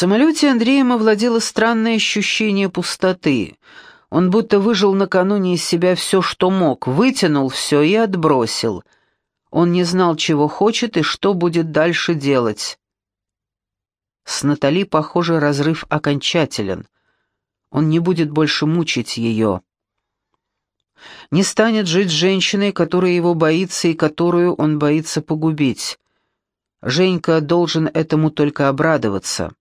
самолете Андреем овладело странное ощущение пустоты. Он будто выжил накануне из себя все, что мог, вытянул все и отбросил. Он не знал, чего хочет и что будет дальше делать. С Натали, похоже, разрыв окончателен. Он не будет больше мучить ее. Не станет жить с женщиной, которая его боится и которую он боится погубить. Женька должен этому только обрадоваться.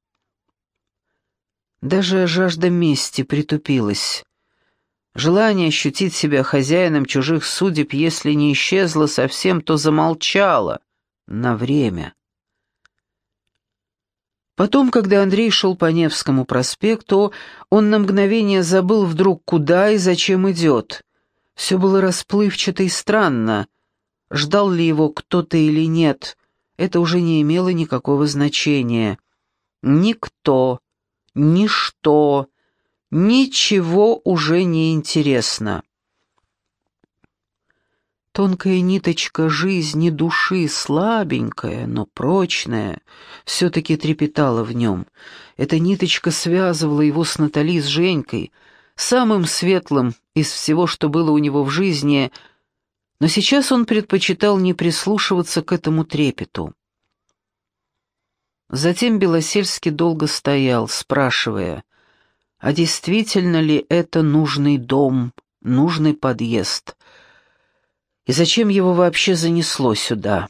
Даже жажда мести притупилась. Желание ощутить себя хозяином чужих судеб, если не исчезло совсем, то замолчало на время. Потом, когда Андрей шел по Невскому проспекту, он на мгновение забыл вдруг, куда и зачем идет. Все было расплывчато и странно. Ждал ли его кто-то или нет, это уже не имело никакого значения. Никто ничто, ничего уже не интересно. Тонкая ниточка жизни души, слабенькая, но прочная, все-таки трепетала в нем. Эта ниточка связывала его с Натали, с Женькой, самым светлым из всего, что было у него в жизни, но сейчас он предпочитал не прислушиваться к этому трепету. Затем Белосельский долго стоял, спрашивая, а действительно ли это нужный дом, нужный подъезд? И зачем его вообще занесло сюда?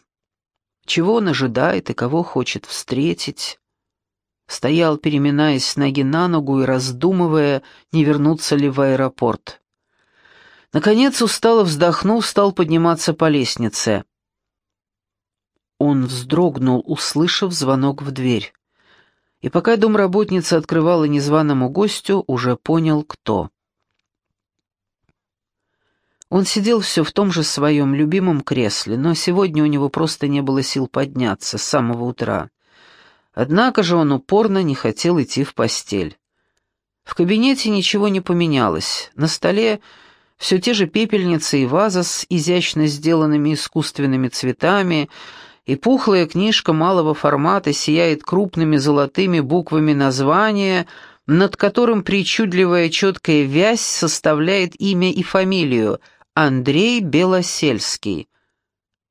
Чего он ожидает и кого хочет встретить? Стоял, переминаясь с ноги на ногу и раздумывая, не вернуться ли в аэропорт. Наконец, устало вздохнув, стал подниматься по лестнице. Он вздрогнул, услышав звонок в дверь. И пока домработница открывала незваному гостю, уже понял, кто. Он сидел все в том же своем любимом кресле, но сегодня у него просто не было сил подняться с самого утра. Однако же он упорно не хотел идти в постель. В кабинете ничего не поменялось. На столе все те же пепельницы и ваза с изящно сделанными искусственными цветами — и пухлая книжка малого формата сияет крупными золотыми буквами названия, над которым причудливая четкая вязь составляет имя и фамилию Андрей Белосельский.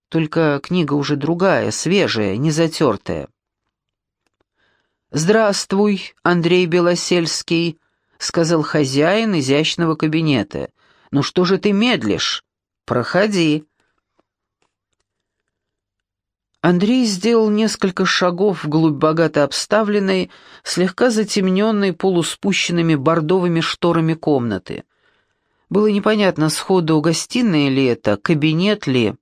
Только книга уже другая, свежая, не затертая. «Здравствуй, Андрей Белосельский», — сказал хозяин изящного кабинета. «Ну что же ты медлишь? Проходи». Андрей сделал несколько шагов вглубь богато обставленной, слегка затемненной полуспущенными бордовыми шторами комнаты. Было непонятно, сходу гостиная ли это, кабинет ли.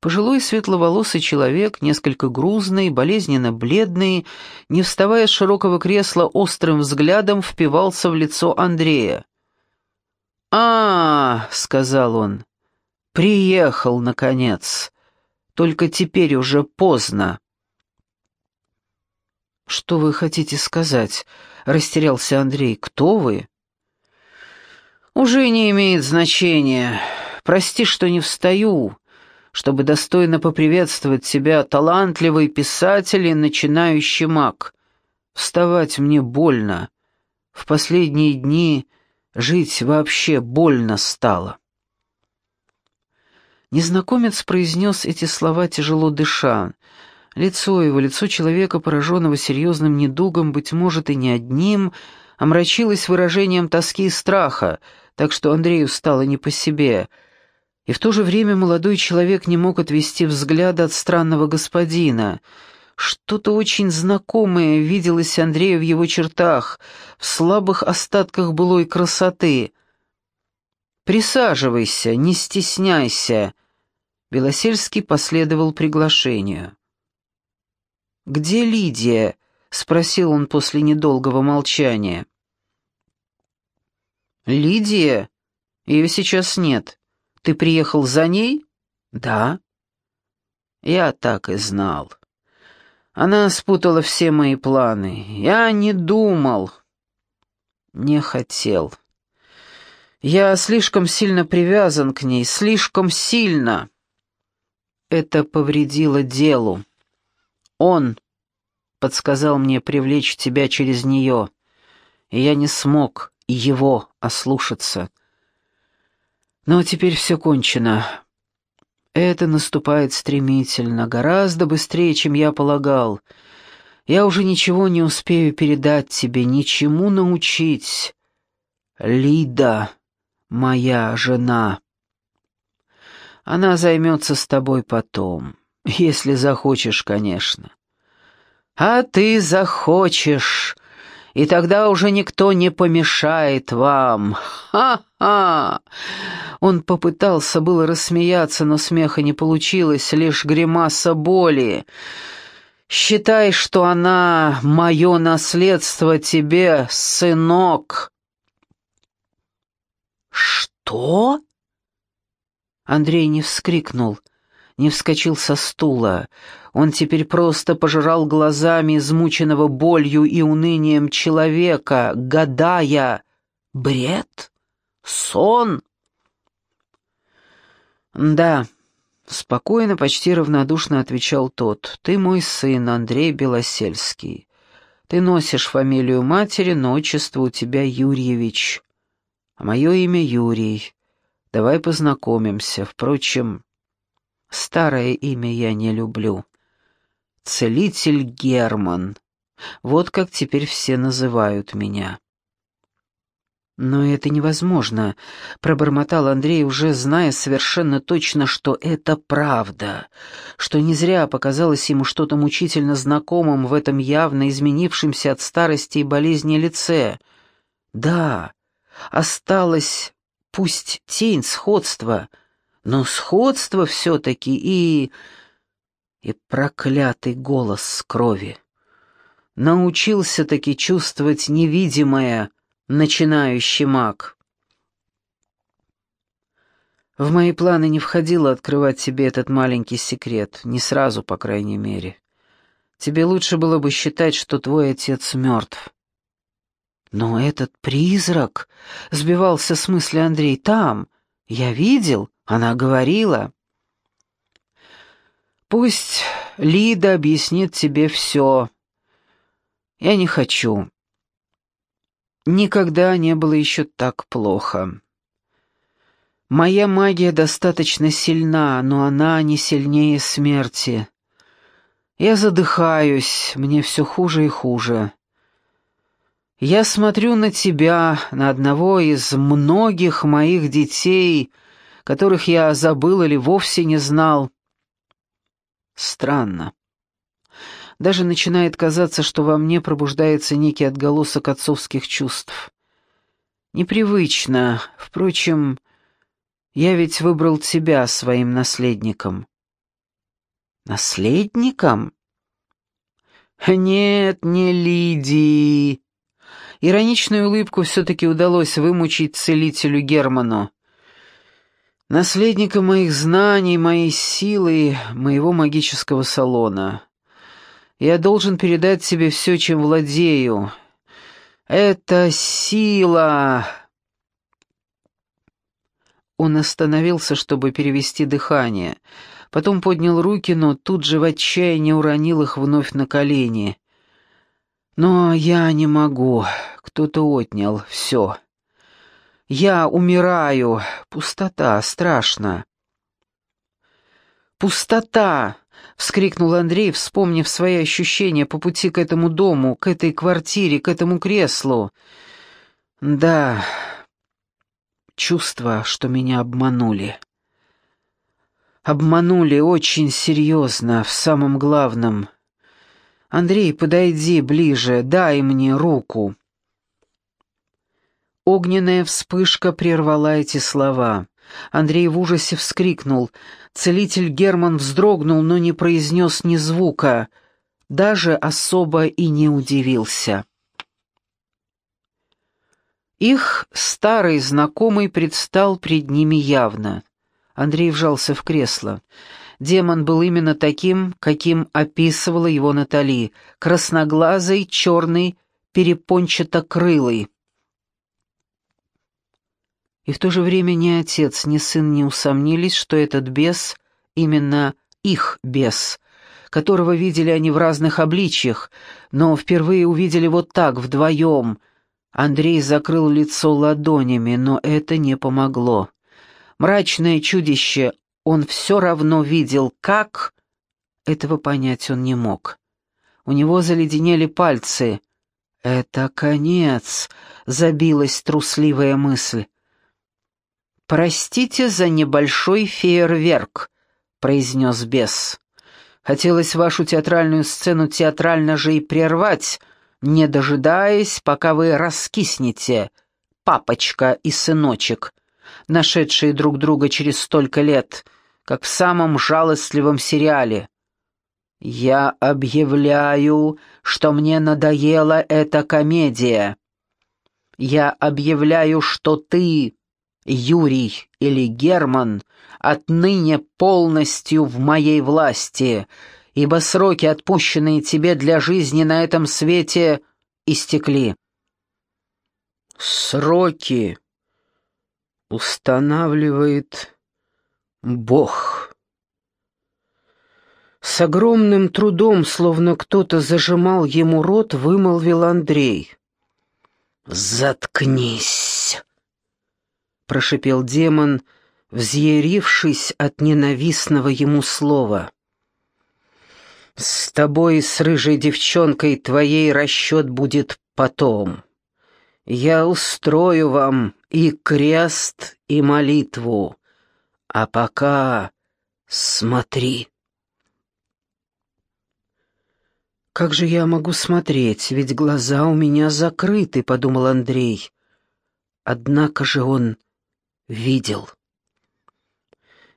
Пожилой светловолосый человек, несколько грузный, болезненно бледный, не вставая с широкого кресла, острым взглядом впивался в лицо Андрея. «А, — сказал он, — приехал, наконец!» Только теперь уже поздно». «Что вы хотите сказать?» — растерялся Андрей. «Кто вы?» «Уже не имеет значения. Прости, что не встаю, чтобы достойно поприветствовать тебя, талантливый писатель и начинающий маг. Вставать мне больно. В последние дни жить вообще больно стало». Незнакомец произнес эти слова тяжело дыша. Лицо его, лицо человека, пораженного серьезным недугом, быть может, и не одним, омрачилось выражением тоски и страха, так что Андрею стало не по себе. И в то же время молодой человек не мог отвести взгляда от странного господина. Что-то очень знакомое виделось Андрею в его чертах, в слабых остатках былой красоты. «Присаживайся, не стесняйся», Белосельский последовал приглашению. «Где Лидия?» — спросил он после недолгого молчания. «Лидия? Ее сейчас нет. Ты приехал за ней?» «Да». «Я так и знал. Она спутала все мои планы. Я не думал. Не хотел. Я слишком сильно привязан к ней, слишком сильно» это повредило делу. Он, подсказал мне привлечь тебя через нее, и я не смог его ослушаться. Но теперь все кончено. Это наступает стремительно, гораздо быстрее, чем я полагал. Я уже ничего не успею передать тебе, ничему научить. Лида, моя жена. Она займется с тобой потом, если захочешь, конечно. А ты захочешь, и тогда уже никто не помешает вам. Ха-ха!» Он попытался было рассмеяться, но смеха не получилось, лишь гримаса боли. «Считай, что она — мое наследство тебе, сынок!» «Что?» Андрей не вскрикнул, не вскочил со стула. Он теперь просто пожирал глазами измученного болью и унынием человека, гадая, бред, сон. «Да», — спокойно, почти равнодушно отвечал тот, — «ты мой сын, Андрей Белосельский. Ты носишь фамилию матери, но отчество у тебя Юрьевич, а мое имя Юрий. Давай познакомимся. Впрочем, старое имя я не люблю». Целитель Герман. Вот как теперь все называют меня. «Но это невозможно», — пробормотал Андрей, уже зная совершенно точно, что это правда, что не зря показалось ему что-то мучительно знакомым в этом явно изменившемся от старости и болезни лице. «Да, осталось, пусть тень сходства, но сходство все-таки и...» и проклятый голос крови. Научился-таки чувствовать невидимое, начинающий маг. В мои планы не входило открывать тебе этот маленький секрет, не сразу, по крайней мере. Тебе лучше было бы считать, что твой отец мертв. Но этот призрак, — сбивался с мысли Андрей, — там, я видел, она говорила. Пусть Лида объяснит тебе все. Я не хочу. Никогда не было еще так плохо. Моя магия достаточно сильна, но она не сильнее смерти. Я задыхаюсь, мне все хуже и хуже. Я смотрю на тебя, на одного из многих моих детей, которых я забыл или вовсе не знал. Странно. Даже начинает казаться, что во мне пробуждается некий отголосок отцовских чувств. Непривычно. Впрочем, я ведь выбрал тебя своим наследником. Наследником? Нет, не Лидии. Ироничную улыбку все-таки удалось вымучить целителю Герману наследника моих знаний, моей силы, моего магического салона. Я должен передать тебе все, чем владею. Это сила!» Он остановился, чтобы перевести дыхание. Потом поднял руки, но тут же в отчаянии уронил их вновь на колени. «Но я не могу. Кто-то отнял. Все. Я умираю. Пустота, страшно. Пустота! вскрикнул Андрей, вспомнив свои ощущения по пути к этому дому, к этой квартире, к этому креслу. Да, чувство, что меня обманули. Обманули очень серьезно, в самом главном. Андрей, подойди ближе, дай мне руку. Огненная вспышка прервала эти слова. Андрей в ужасе вскрикнул. Целитель Герман вздрогнул, но не произнес ни звука. Даже особо и не удивился. Их старый знакомый предстал пред ними явно. Андрей вжался в кресло. Демон был именно таким, каким описывала его Натали, красноглазый, черный, перепончато-крылый. И в то же время ни отец, ни сын не усомнились, что этот бес именно их бес, которого видели они в разных обличьях, но впервые увидели вот так, вдвоем. Андрей закрыл лицо ладонями, но это не помогло. Мрачное чудище он все равно видел, как... Этого понять он не мог. У него заледенели пальцы. «Это конец», — забилась трусливая мысль. «Простите за небольшой фейерверк», — произнес бес. «Хотелось вашу театральную сцену театрально же и прервать, не дожидаясь, пока вы раскиснете, папочка и сыночек, нашедшие друг друга через столько лет, как в самом жалостливом сериале. Я объявляю, что мне надоела эта комедия. Я объявляю, что ты, Юрий или Герман, отныне полностью в моей власти, ибо сроки, отпущенные тебе для жизни на этом свете, истекли. Сроки устанавливает Бог. С огромным трудом, словно кто-то зажимал ему рот, вымолвил Андрей. «Заткнись!» — прошипел демон, взъярившись от ненавистного ему слова. «С тобой, с рыжей девчонкой, твоей расчет будет потом. Я устрою вам и крест, и молитву. А пока смотри». «Как же я могу смотреть, ведь глаза у меня закрыты», — подумал Андрей. Однако же он видел.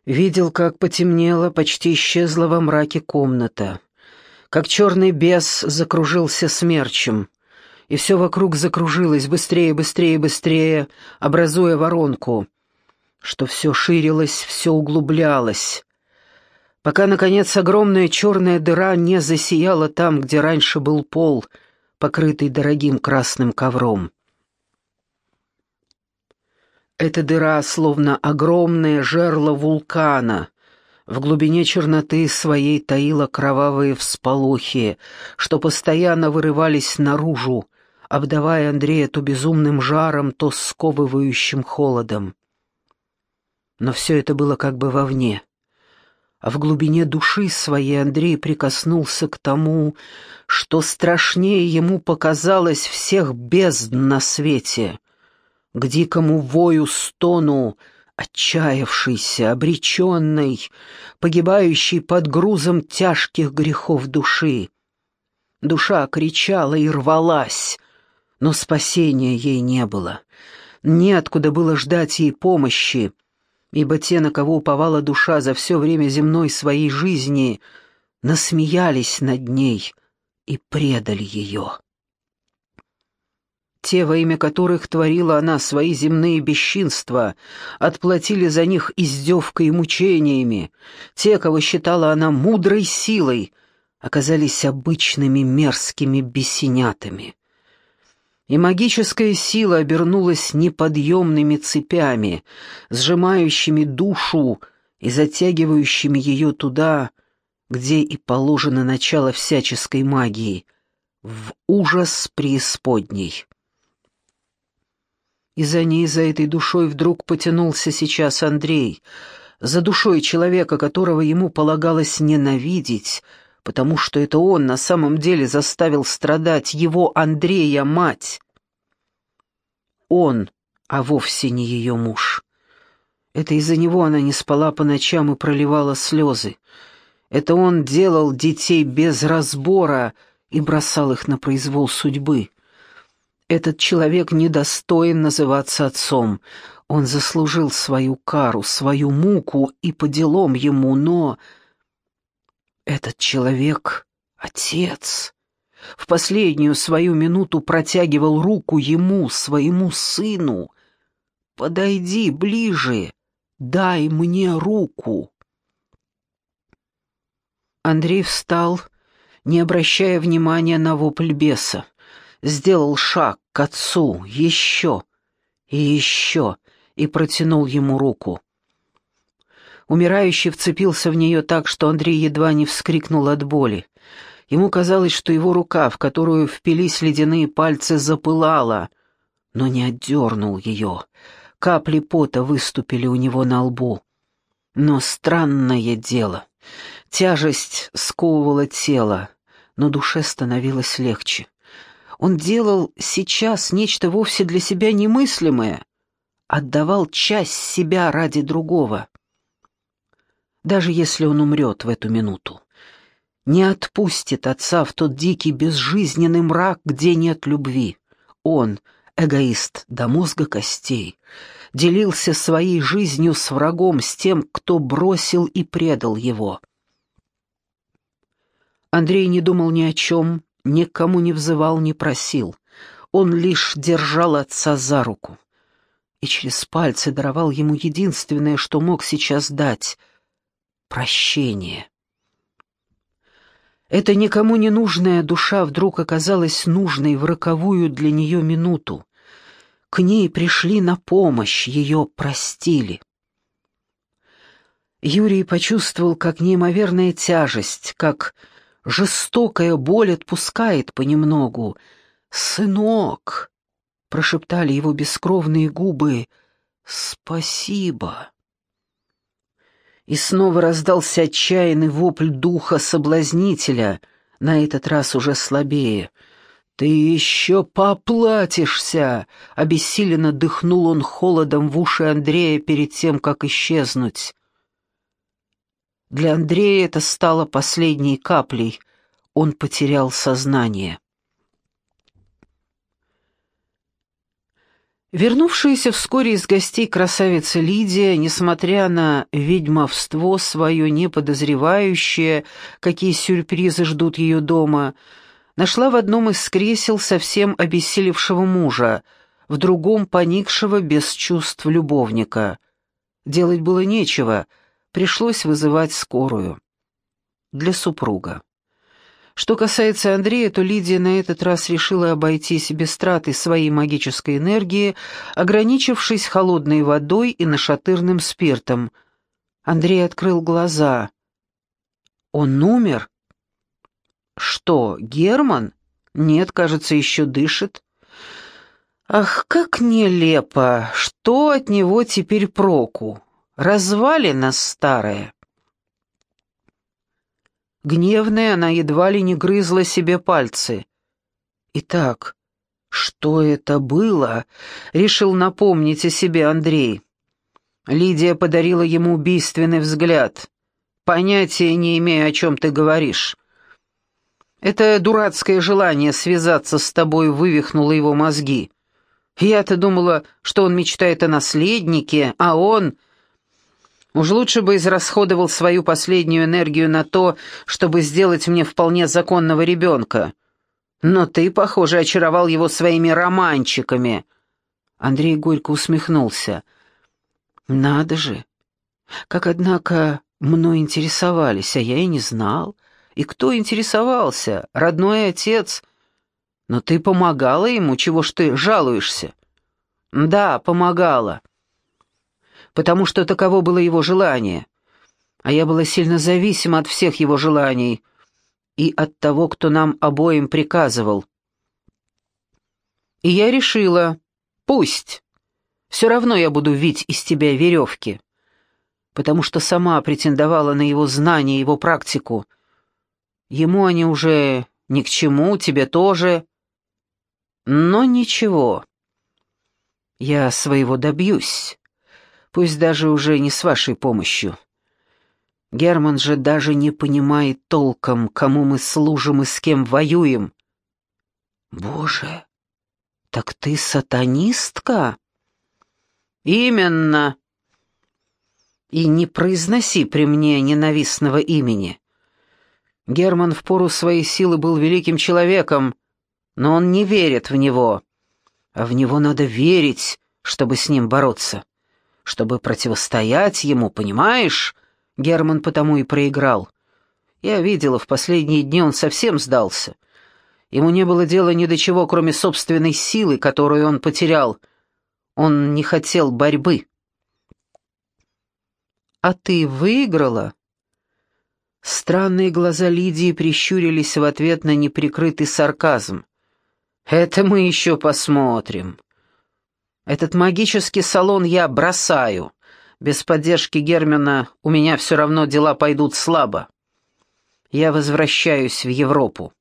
Видел, как потемнело, почти исчезла во мраке комната, как черный бес закружился смерчем, и все вокруг закружилось быстрее, быстрее, быстрее, образуя воронку, что все ширилось, все углублялось, пока, наконец, огромная черная дыра не засияла там, где раньше был пол, покрытый дорогим красным ковром. Эта дыра, словно огромное жерло вулкана, в глубине черноты своей таила кровавые всполохи, что постоянно вырывались наружу, обдавая Андрея то безумным жаром, то сковывающим холодом. Но все это было как бы вовне а в глубине души своей Андрей прикоснулся к тому, что страшнее ему показалось всех бездн на свете, к дикому вою стону, отчаявшийся, обреченный, погибающий под грузом тяжких грехов души. Душа кричала и рвалась, но спасения ей не было. Неоткуда было ждать ей помощи, ибо те, на кого уповала душа за все время земной своей жизни, насмеялись над ней и предали ее. Те, во имя которых творила она свои земные бесчинства, отплатили за них издевкой и мучениями. Те, кого считала она мудрой силой, оказались обычными мерзкими бесенятами и магическая сила обернулась неподъемными цепями, сжимающими душу и затягивающими ее туда, где и положено начало всяческой магии, в ужас преисподней. И за ней, за этой душой вдруг потянулся сейчас Андрей, за душой человека, которого ему полагалось ненавидеть, потому что это он на самом деле заставил страдать его Андрея мать. Он, а вовсе не ее муж. Это из-за него она не спала по ночам и проливала слезы. Это он делал детей без разбора и бросал их на произвол судьбы. Этот человек недостоин называться отцом. Он заслужил свою кару, свою муку и по делам ему, но... Этот человек — отец. В последнюю свою минуту протягивал руку ему, своему сыну. «Подойди ближе, дай мне руку». Андрей встал, не обращая внимания на вопль беса. Сделал шаг к отцу, еще и еще, и протянул ему руку. Умирающий вцепился в нее так, что Андрей едва не вскрикнул от боли. Ему казалось, что его рука, в которую впились ледяные пальцы, запылала, но не отдернул ее. Капли пота выступили у него на лбу. Но странное дело. Тяжесть сковывала тело, но душе становилось легче. Он делал сейчас нечто вовсе для себя немыслимое, отдавал часть себя ради другого. Даже если он умрет в эту минуту, не отпустит отца в тот дикий безжизненный мрак, где нет любви. Он, эгоист до мозга костей, делился своей жизнью с врагом, с тем, кто бросил и предал его. Андрей не думал ни о чем, никому не взывал, не просил. Он лишь держал отца за руку и через пальцы даровал ему единственное, что мог сейчас дать — прощение. Эта никому не нужная душа вдруг оказалась нужной в роковую для нее минуту. К ней пришли на помощь, ее простили. Юрий почувствовал, как неимоверная тяжесть, как жестокая боль отпускает понемногу. «Сынок!» — прошептали его бескровные губы. «Спасибо!» И снова раздался отчаянный вопль духа соблазнителя, на этот раз уже слабее. «Ты еще поплатишься!» — обессиленно дыхнул он холодом в уши Андрея перед тем, как исчезнуть. Для Андрея это стало последней каплей. Он потерял сознание. Вернувшаяся вскоре из гостей красавица Лидия, несмотря на ведьмовство свое неподозревающее, какие сюрпризы ждут ее дома, нашла в одном из кресел совсем обессилевшего мужа, в другом поникшего без чувств любовника. Делать было нечего — пришлось вызывать скорую. Для супруга. Что касается Андрея, то Лидия на этот раз решила обойтись без траты своей магической энергии, ограничившись холодной водой и нашатырным спиртом. Андрей открыл глаза. «Он умер?» «Что, Герман? Нет, кажется, еще дышит». «Ах, как нелепо! Что от него теперь проку? развалина старая. Гневная, она едва ли не грызла себе пальцы. Итак, что это было, решил напомнить о себе Андрей. Лидия подарила ему убийственный взгляд. Понятия не имею, о чем ты говоришь. Это дурацкое желание связаться с тобой вывихнуло его мозги. Я-то думала, что он мечтает о наследнике, а он Уж лучше бы израсходовал свою последнюю энергию на то, чтобы сделать мне вполне законного ребенка. Но ты, похоже, очаровал его своими романчиками». Андрей горько усмехнулся. «Надо же! Как, однако, мной интересовались, а я и не знал. И кто интересовался? Родной отец. Но ты помогала ему, чего ж ты жалуешься?» «Да, помогала» потому что таково было его желание. А я была сильно зависима от всех его желаний и от того, кто нам обоим приказывал. И я решила, пусть. Все равно я буду вить из тебя веревки, потому что сама претендовала на его знания, его практику. Ему они уже ни к чему, тебе тоже. Но ничего. Я своего добьюсь пусть даже уже не с вашей помощью. Герман же даже не понимает толком, кому мы служим и с кем воюем. Боже, так ты сатанистка? Именно. И не произноси при мне ненавистного имени. Герман в пору своей силы был великим человеком, но он не верит в него. А в него надо верить, чтобы с ним бороться чтобы противостоять ему, понимаешь? Герман потому и проиграл. Я видела, в последние дни он совсем сдался. Ему не было дела ни до чего, кроме собственной силы, которую он потерял. Он не хотел борьбы. а ты выиграла?» Странные глаза Лидии прищурились в ответ на неприкрытый сарказм. «Это мы еще посмотрим. Этот магический салон я бросаю. Без поддержки Германа у меня все равно дела пойдут слабо. Я возвращаюсь в Европу,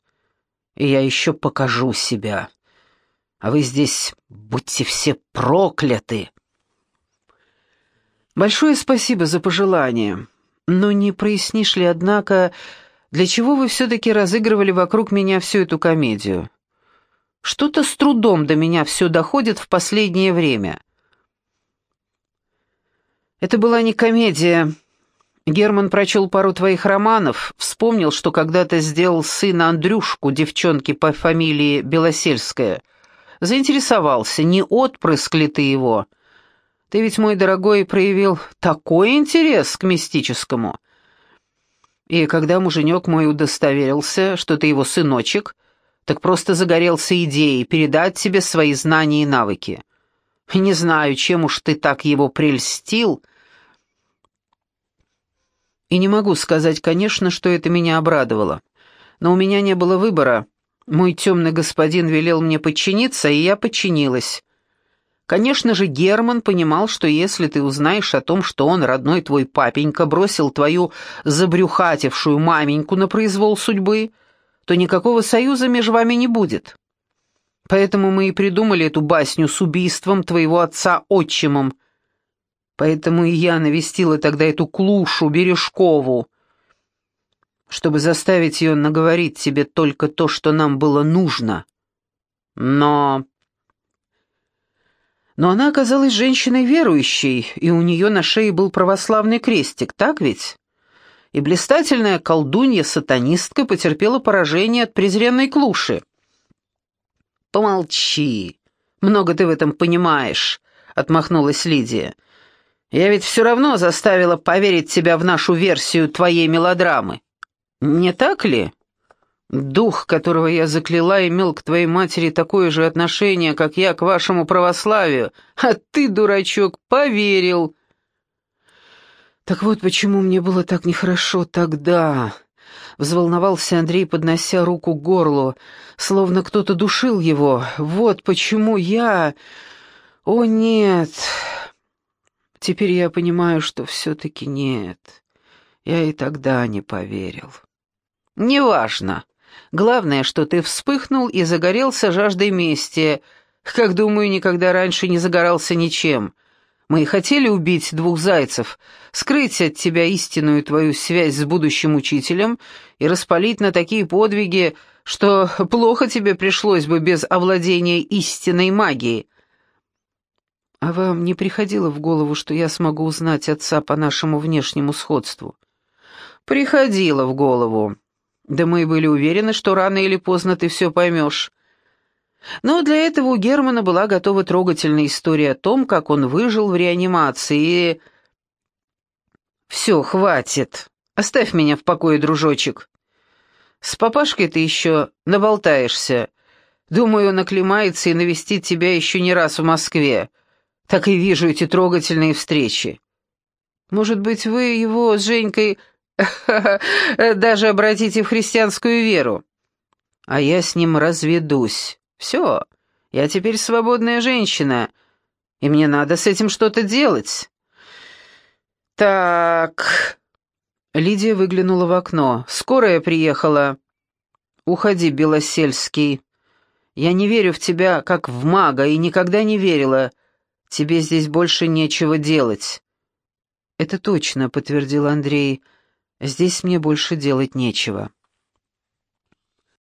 и я еще покажу себя. А вы здесь будьте все прокляты!» Большое спасибо за пожелание. Но не прояснишь ли, однако, для чего вы все-таки разыгрывали вокруг меня всю эту комедию? Что-то с трудом до меня все доходит в последнее время. Это была не комедия. Герман прочел пару твоих романов, вспомнил, что когда-то сделал сына Андрюшку, девчонки по фамилии Белосельская. Заинтересовался, не отпрыск ли ты его, — ты ведь, мой дорогой, проявил такой интерес к мистическому. И когда муженек мой удостоверился, что ты его сыночек, так просто загорелся идеей передать тебе свои знания и навыки. Не знаю, чем уж ты так его прельстил. И не могу сказать, конечно, что это меня обрадовало. Но у меня не было выбора. Мой темный господин велел мне подчиниться, и я подчинилась. Конечно же, Герман понимал, что если ты узнаешь о том, что он, родной твой папенька, бросил твою забрюхатившую маменьку на произвол судьбы, то никакого союза между вами не будет. Поэтому мы и придумали эту басню с убийством твоего отца отчимом. Поэтому и я навестила тогда эту клушу Бережкову, чтобы заставить ее наговорить тебе только то, что нам было нужно. Но но она оказалась женщиной верующей, и у нее на шее был православный крестик, так ведь? И блистательная колдунья-сатанистка потерпела поражение от презренной клуши. «Помолчи, много ты в этом понимаешь», — отмахнулась Лидия. «Я ведь все равно заставила поверить тебя в нашу версию твоей мелодрамы. Не так ли?» Дух, которого я закляла, имел к твоей матери такое же отношение, как я к вашему православию, а ты, дурачок, поверил. Так вот почему мне было так нехорошо тогда, взволновался Андрей, поднося руку к горлу, словно кто-то душил его. Вот почему я... О, нет. Теперь я понимаю, что все-таки нет. Я и тогда не поверил. «Неважно», Главное, что ты вспыхнул и загорелся жаждой мести, как, думаю, никогда раньше не загорался ничем. Мы и хотели убить двух зайцев, скрыть от тебя истинную твою связь с будущим учителем и распалить на такие подвиги, что плохо тебе пришлось бы без овладения истинной магией. А вам не приходило в голову, что я смогу узнать отца по нашему внешнему сходству? Приходило в голову. Да мы были уверены, что рано или поздно ты все поймешь. Но для этого у Германа была готова трогательная история о том, как он выжил в реанимации и... «Все, хватит. Оставь меня в покое, дружочек. С папашкой ты еще наболтаешься. Думаю, он оклемается и навестит тебя еще не раз в Москве. Так и вижу эти трогательные встречи. Может быть, вы его с Женькой Даже обратите в христианскую веру. А я с ним разведусь. Все, я теперь свободная женщина, и мне надо с этим что-то делать. Так... Лидия выглянула в окно. «Скорая приехала». «Уходи, Белосельский. Я не верю в тебя, как в мага, и никогда не верила. Тебе здесь больше нечего делать». «Это точно», — подтвердил Андрей. Здесь мне больше делать нечего.